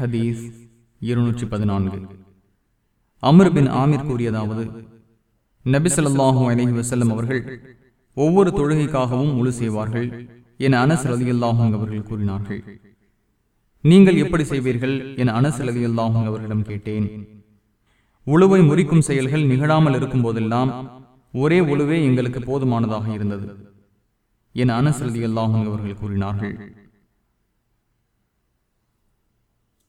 ஹதீஸ் இருநூற்றி பதினான்கு அமர் பின் ஆமீர் கூறியதாவது நபிசல்லாஹூ அலஹி வசல்லம் அவர்கள் ஒவ்வொரு தொழுகைக்காகவும் முழு செய்வார்கள் என அனஸ் அவர்கள் கூறினார்கள். நீங்கள் எப்படி செய்வீர்கள் என அனஸ் அவர்களிடம் கேட்டேன். உழுவை முறிக்கும் செயல்கள் நிகழாமல் இருக்கும் போதெல்லாம் ஒரே உழுவே எங்களுக்கு போதுமானதாக இருந்தது என அனஸ் அவர்கள் கூறினார்கள்.